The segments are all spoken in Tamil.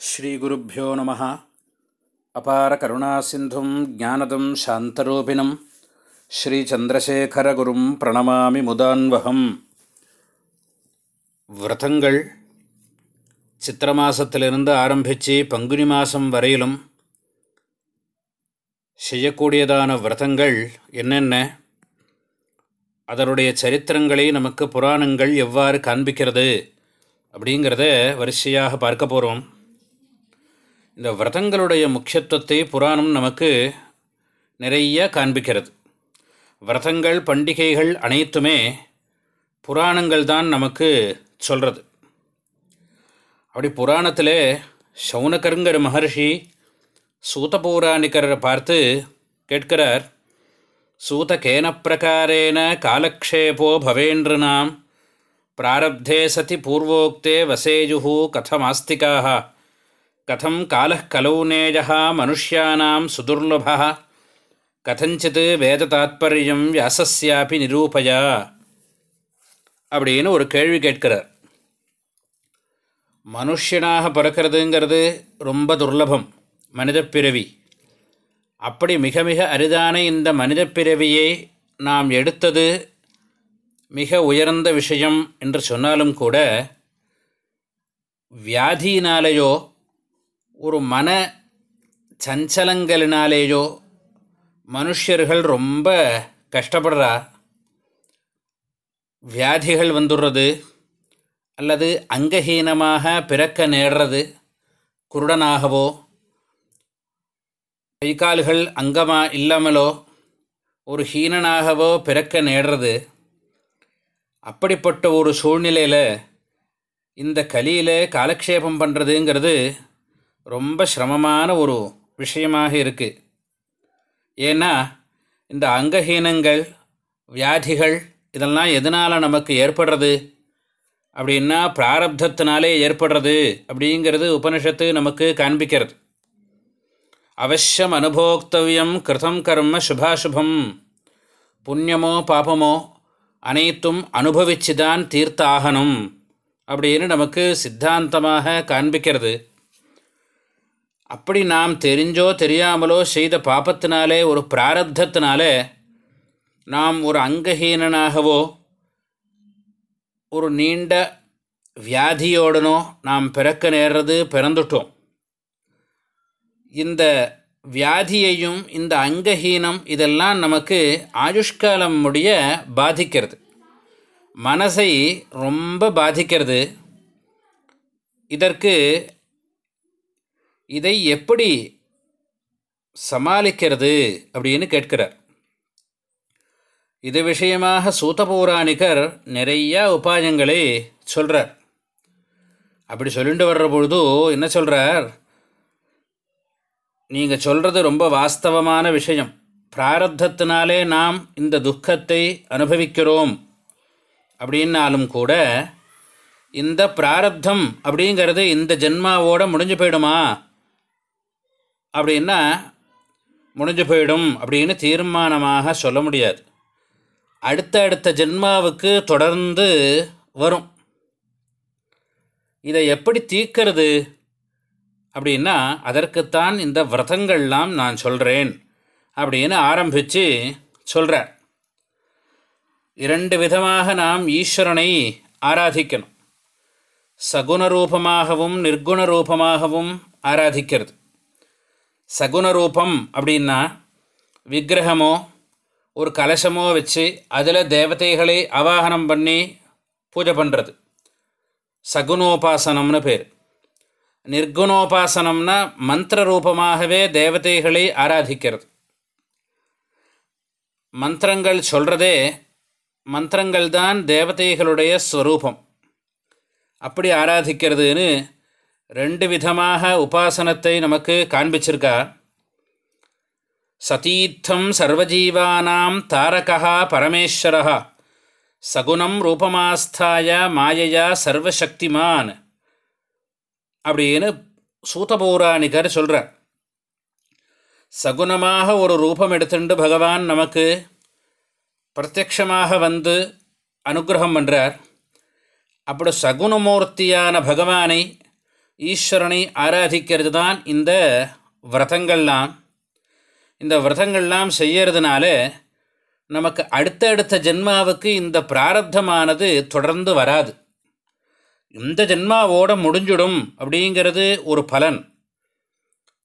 ஸ்ரீகுருப்போ நம. அபார கருணாசிந்தும் ஜானதம் சாந்தரூபிணம். ஸ்ரீச்சந்திரசேகரகுரும் பிரணமாமி முதான்வகம். விரதங்கள் சித்திர மாசத்திலிருந்து ஆரம்பித்து பங்குனி மாதம் வரையிலும் செய்யக்கூடியதான விரதங்கள் என்னென்ன? அதனுடைய சரித்திரங்களை நமக்கு புராணங்கள் எவ்வாறு காண்பிக்கிறது? அப்படிங்கிறத வரிசையாக பார்க்க போகிறோம் இந்த விரதங்களுடைய முக்கியத்துவத்தை புராணம் நமக்கு நிறைய காண்பிக்கிறது. விரதங்கள் பண்டிகைகள் அனைத்துமே புராணங்கள் தான் நமக்கு சொல்கிறது அப்படி புராணத்தில் சவுனகருங்கிற மகர்ஷி சூத பௌராணிக்கரை பார்த்து கேட்கிறார் சூத கேன பிரகாரேன காலக்ஷேபோ பவேன்றினாம் பிராரப்தே சதி பூர்வோக்தே வசேயு கதமாஸ்திகாக கதம் கால கலௌநேயா மனுஷியானாம் சுதுர்லபா கதஞ்சித் வேத தாத்பரியம் வியாசஸ்யாபி நிரூபயா அப்படின்னு ஒரு கேள்வி கேட்கிறார். மனுஷனாக பிறக்கிறதுங்கிறது ரொம்ப துர்லபம் மனித பிறவி. அப்படி மிக மிக அரிதான இந்த மனித பிறவியை நாம் எடுத்தது மிக உயர்ந்த விஷயம் என்று சொன்னாலும் கூட வியாதியினாலேயோ ஒரு மன சஞ்சலங்களினாலேயோ மனுஷர்கள் ரொம்ப கஷ்டப்படுறா. வியாதிகள் வந்துடுறது அல்லது அங்கஹீனமாக பிறக்க நேடுறது குருடனாகவோ கைகால்கள் அங்கமாக இல்லாமலோ ஒரு ஹீனனாகவோ பிறக்க நேடுறது அப்படிப்பட்ட ஒரு சூழ்நிலையில் இந்த கலியில் காலக்ஷேபம் பண்ணுறதுங்கிறது ரொம்ப சிரமமான ஒரு விஷயமாக இருக்குது ஏன்னா இந்த அங்கஹீனங்கள் வியாதிகள் இதெல்லாம் எதனால் நமக்கு ஏற்படுறது? அப்படின்னா பிராரப்தத்தினாலே ஏற்படுறது அப்படிங்கிறது உபனிஷத்து நமக்கு காண்பிக்கிறது. அவசியம் அனுபோக்தவியம் கிருதம் கர்ம சுபாசுபம். புண்ணியமோ பாபமோ அனைத்தும் அனுபவிச்சு தான் தீர்த்த ஆகணும் அப்படின்னு நமக்கு சித்தாந்தமாக காண்பிக்கிறது. அப்படி நாம் தெரிஞ்சோ தெரியாமலோ செய்த பாப்பத்தினாலே ஒரு பிராரப்தத்தினாலே நாம் ஒரு அங்கஹீனனாகவோ ஒரு நீண்ட வியாதியோடனோ நாம் பிறக்க நேர்றது பிறந்துட்டோம். இந்த வியாதியையும் இந்த அங்கஹீனம் இதெல்லாம் நமக்கு ஆயுஷ்காலம் முடிய பாதிக்கிறது. மனசை ரொம்ப பாதிக்கிறது. இதற்கு இதை எப்படி சமாளிக்கிறது அப்படின்னு கேட்கிறார். இது விஷயமாக சூத்தபௌராணிகர் நிறைய உபாயங்களை சொல்கிறார் அப்படி சொல்லிட்டு வர்ற பொழுது என்ன சொல்கிறார் நீங்கள் சொல்கிறது ரொம்ப வாஸ்தவமான விஷயம். பிராரத்தத்தினாலே நாம் இந்த துக்கத்தை அனுபவிக்கிறோம். அப்படின்னாலும் கூட இந்த பிராரத்தம் அப்படிங்கிறது இந்த ஜென்மாவோட முடிஞ்சு போயிடுமா? அப்படின்னா முடிஞ்சு போயிடும் அப்படின்னு தீர்மானமாக சொல்ல முடியாது. அடுத்த அடுத்த ஜென்மாவுக்கு தொடர்ந்து வரும். இதை எப்படி தீர்க்கிறது? அப்படின்னா அதற்குத்தான் இந்த விரதங்கள்லாம் நான் சொல்கிறேன் அப்படின்னு ஆரம்பித்து சொல்கிறார் இரண்டு விதமாக நாம் ஈஸ்வரனை ஆராதிக்கணும். சகுணரூபமாகவும் நிர்குணரூபமாகவும் ஆராதிக்கிறது. சகுணரூபம் அப்படின்னா விக்கிரகமோ ஒரு கலசமோ வச்சு அதில் தேவதைகளை அவாகனம் பண்ணி பூஜை பண்ணுறது சகுனோபாசனம்னு பேர். நிர்குணோபாசனம்னா மந்திர ரூபமாகவே தேவதைகளை ஆராதிக்கிறது. மந்திரங்கள் சொல்கிறதே மந்திரங்கள் தான் தேவதைகளுடைய ஸ்வரூபம். அப்படி ஆராதிக்கிறதுன்னு ரெண்டு விதமாக உபாசனத்தை நமக்கு காண்பிச்சிருக்கா? சதீர்த்தம் சர்வஜீவானாம் தாரகா பரமேஸ்வரா சகுணம் ரூபமாஸ்தாய மாயையா சர்வசக்திமான் அப்படின்னு சூதபௌராணிகர் சொல்கிறார் சகுணமாக ஒரு ரூபம் எடுத்துட்டு பகவான் நமக்கு பிரத்யக்ஷமாக வந்து அனுகிரகம் பண்ணுறார் அப்படி சகுணமூர்த்தியான பகவானை ஈஸ்வரனை ஆராதிக்கிறது தான் இந்த விரதங்கள்லாம். இந்த விரதங்கள்லாம் செய்யறதுனால நமக்கு அடுத்தடுத்த ஜென்மாவுக்கு இந்த பிராரப்தமானது தொடர்ந்து வராது. இந்த ஜென்மாவோட முடிஞ்சிடும் அப்படிங்கிறது ஒரு பலன்.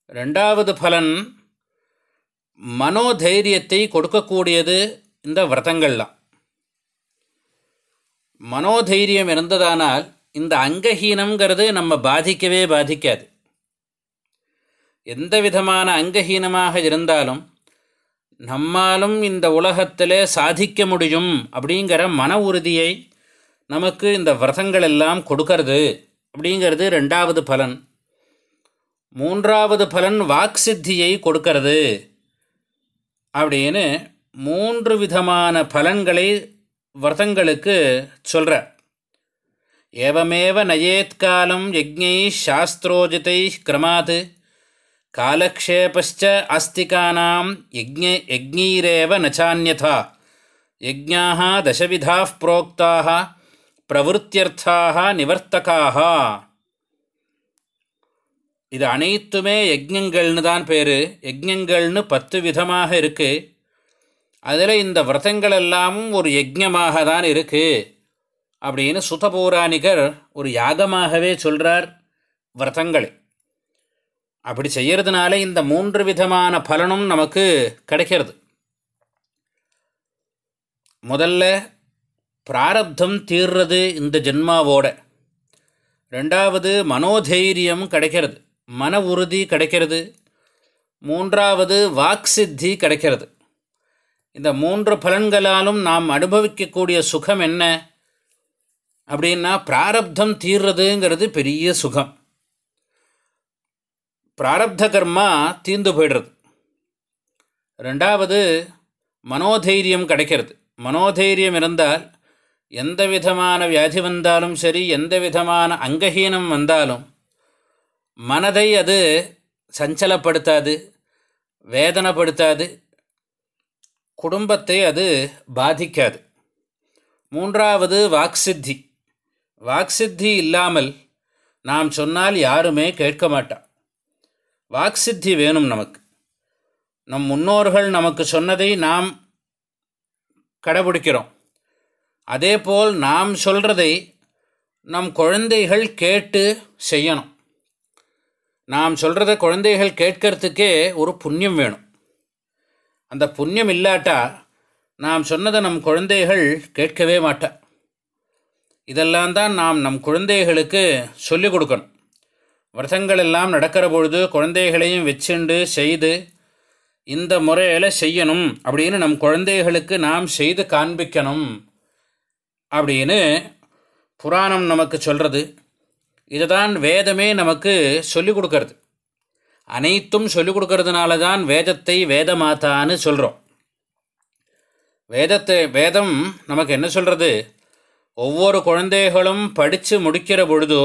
ரெண்டாவது பலன் மனோதைரியத்தை கொடுக்கக்கூடியது இந்த விரதங்கள்லாம். மனோதைரியம் இருந்ததானால் இந்த அங்கஹீனங்கிறது நம்ம பாதிக்கவே பாதிக்காது. எந்த விதமான அங்கஹீனமாக இருந்தாலும் நம்மாலும் இந்த உலகத்தில் சாதிக்க முடியும் அப்படிங்கிற மன உறுதியை நமக்கு இந்த விரதங்கள் எல்லாம் கொடுக்கறது அப்படிங்கிறது ரெண்டாவது பலன். மூன்றாவது பலன் வாக்சித்தியை கொடுக்கறது அப்படின்னு மூன்று விதமான பலன்களை விரதங்களுக்கு சொல்கிறார் ஏவமேவ நயேத்காலம் யஜ்ஞை சாஸ்திரோஜிதை கிரமாத். காலக்ஷேபச்ச ஆஸ்திகானாம் யஜ்ஞ யஜ்ஞீரேவ நச்சான்யதா யஜ்ஞாக தசவிதா புரோக்தாக பிரவருத்தியர்த்தாக நிவர்த்தகாக இது அனைத்துமே யஜ்யங்கள்னு தான் பேர். யஜ்யங்கள்னு பத்து விதமாக இருக்குது அதில் இந்த விரதங்கள் எல்லாமும் ஒரு யஜ்யமாக தான் இருக்குது அப்படின்னு சுதபௌராணிகர் ஒரு யாகமாகவே சொல்கிறார் விரதங்களை. அப்படி செய்கிறதுனால இந்த மூன்று விதமான பலனும் நமக்கு கிடைக்கிறது. முதல்ல பிராரப்தம் தீர்றது இந்த ஜென்மாவோட. ரெண்டாவது மனோதைரியம் கிடைக்கிறது மன உறுதி கிடைக்கிறது. மூன்றாவது வாக்சித்தி கிடைக்கிறது. இந்த மூன்று பலன்களாலும் நாம் அனுபவிக்கக்கூடிய சுகம் என்ன? அப்படின்னா பிராரப்தம் தீர்றதுங்கிறது பெரிய சுகம். பிராரப்த கர்மா தீர்ந்து போயிடுறது. ரெண்டாவது மனோதைரியம் கிடைக்கிறது. மனோதைரியம் இருந்தால் எந்த விதமான வியாதி வந்தாலும் சரி எந்த விதமான அங்கஹீனம் வந்தாலும் மனதை அது சஞ்சலப்படுத்தாது வேதனைப்படுத்தாது குடும்பத்தை அது பாதிக்காது. மூன்றாவது வாக்சித்தி. வாக்சித்தி இல்லாமல் நாம் சொன்னால் யாருமே கேட்க மாட்டான் வாக்சித்தி வேணும் நமக்கு. நம் முன்னோர்கள் நமக்கு சொன்னதை நாம் கடைபிடிக்கிறோம். அதேபோல் நாம் சொல்கிறதை நம் குழந்தைகள் கேட்டு செய்யணும். நாம் சொல்கிறத குழந்தைகள் கேட்கறதுக்கே ஒரு புண்ணியம் வேணும். அந்த புண்ணியம் இல்லாட்டா நாம் சொன்னதை நம் குழந்தைகள் கேட்கவே மாட்டா. இதெல்லாம் தான் நாம் நம் குழந்தைகளுக்கு சொல்லிக் கொடுக்கணும். விரதங்கள் எல்லாம் நடக்கிற பொழுது குழந்தைகளையும் வச்சுண்டு செய்து இந்த முறையில் செய்யணும் அப்படின்னு நம் குழந்தைகளுக்கு நாம் செய்து காண்பிக்கணும் அப்படின்னு புராணம் நமக்கு சொல்கிறது இதை தான் வேதமே நமக்கு சொல்லிக் கொடுக்கறது. அனைத்தும் சொல்லிக் கொடுக்கறதுனால தான் வேதத்தை வேதமாத்தான்னு சொல்கிறோம் வேதத்தை வேதம் நமக்கு என்ன சொல்கிறது ஒவ்வொரு குழந்தைகளும் படித்து முடிக்கிற பொழுதோ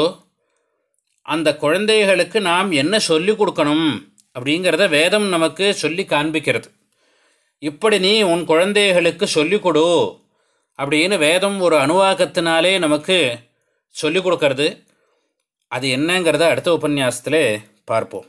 அந்த குழந்தைகளுக்கு நாம் என்ன சொல்லிக் கொடுக்கணும் அப்படிங்கிறத வேதம் நமக்கு சொல்லி காண்பிக்கிறது. இப்படி நீ உன் குழந்தைகளுக்கு சொல்லிக் கொடு அப்படின்னு வேதம் ஒரு அணுவாக்கத்தினாலே நமக்கு சொல்லிக் கொடுக்கறது. அது என்னங்கிறத அடுத்த உபன்யாசத்தில் பார்ப்போம்.